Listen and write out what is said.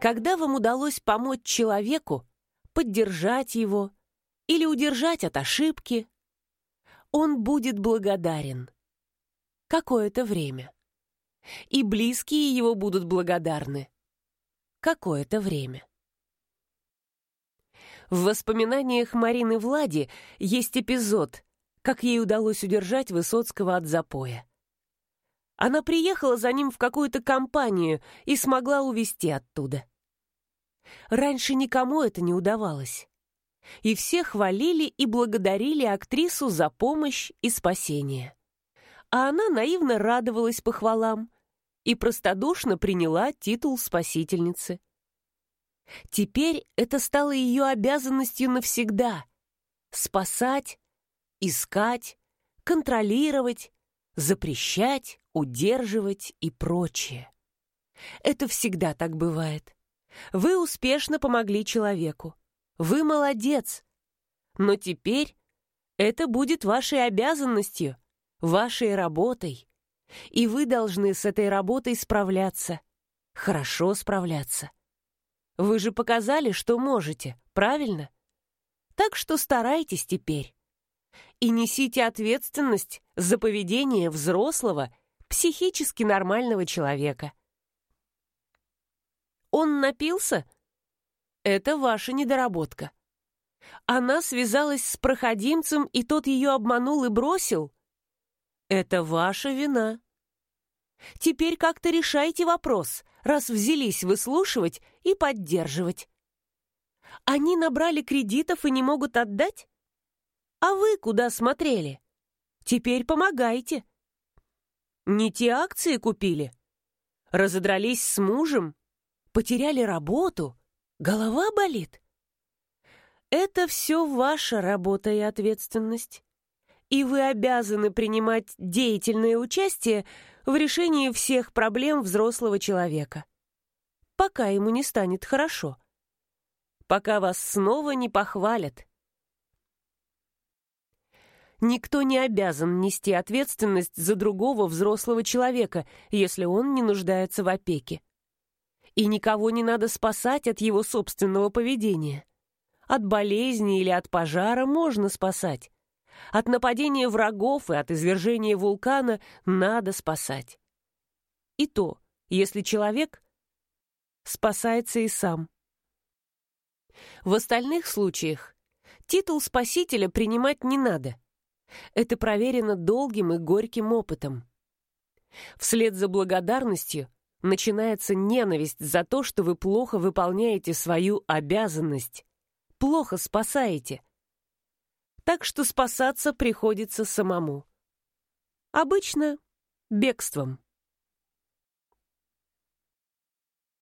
Когда вам удалось помочь человеку, поддержать его или удержать от ошибки, он будет благодарен. Какое-то время. И близкие его будут благодарны. Какое-то время. В воспоминаниях Марины Влади есть эпизод, как ей удалось удержать Высоцкого от запоя. Она приехала за ним в какую-то компанию и смогла увезти оттуда. Раньше никому это не удавалось. И все хвалили и благодарили актрису за помощь и спасение. А она наивно радовалась похвалам и простодушно приняла титул спасительницы. Теперь это стало ее обязанностью навсегда — спасать, искать, контролировать, запрещать, удерживать и прочее. Это всегда так бывает. Вы успешно помогли человеку. Вы молодец. Но теперь это будет вашей обязанностью, вашей работой. И вы должны с этой работой справляться. Хорошо справляться. Вы же показали, что можете, правильно? Так что старайтесь теперь. И несите ответственность за поведение взрослого, психически нормального человека. Он напился? Это ваша недоработка. Она связалась с проходимцем, и тот ее обманул и бросил? Это ваша вина. Теперь как-то решайте вопрос, раз взялись выслушивать и поддерживать. Они набрали кредитов и не могут отдать? А вы куда смотрели? Теперь помогайте. Не те акции купили? Разодрались с мужем? Потеряли работу? Голова болит? Это все ваша работа и ответственность. И вы обязаны принимать деятельное участие в решении всех проблем взрослого человека. Пока ему не станет хорошо. Пока вас снова не похвалят. Никто не обязан нести ответственность за другого взрослого человека, если он не нуждается в опеке. И никого не надо спасать от его собственного поведения. От болезни или от пожара можно спасать. От нападения врагов и от извержения вулкана надо спасать. И то, если человек спасается и сам. В остальных случаях титул спасителя принимать не надо. Это проверено долгим и горьким опытом. Вслед за благодарностью начинается ненависть за то, что вы плохо выполняете свою обязанность, плохо спасаете. Так что спасаться приходится самому. Обычно бегством.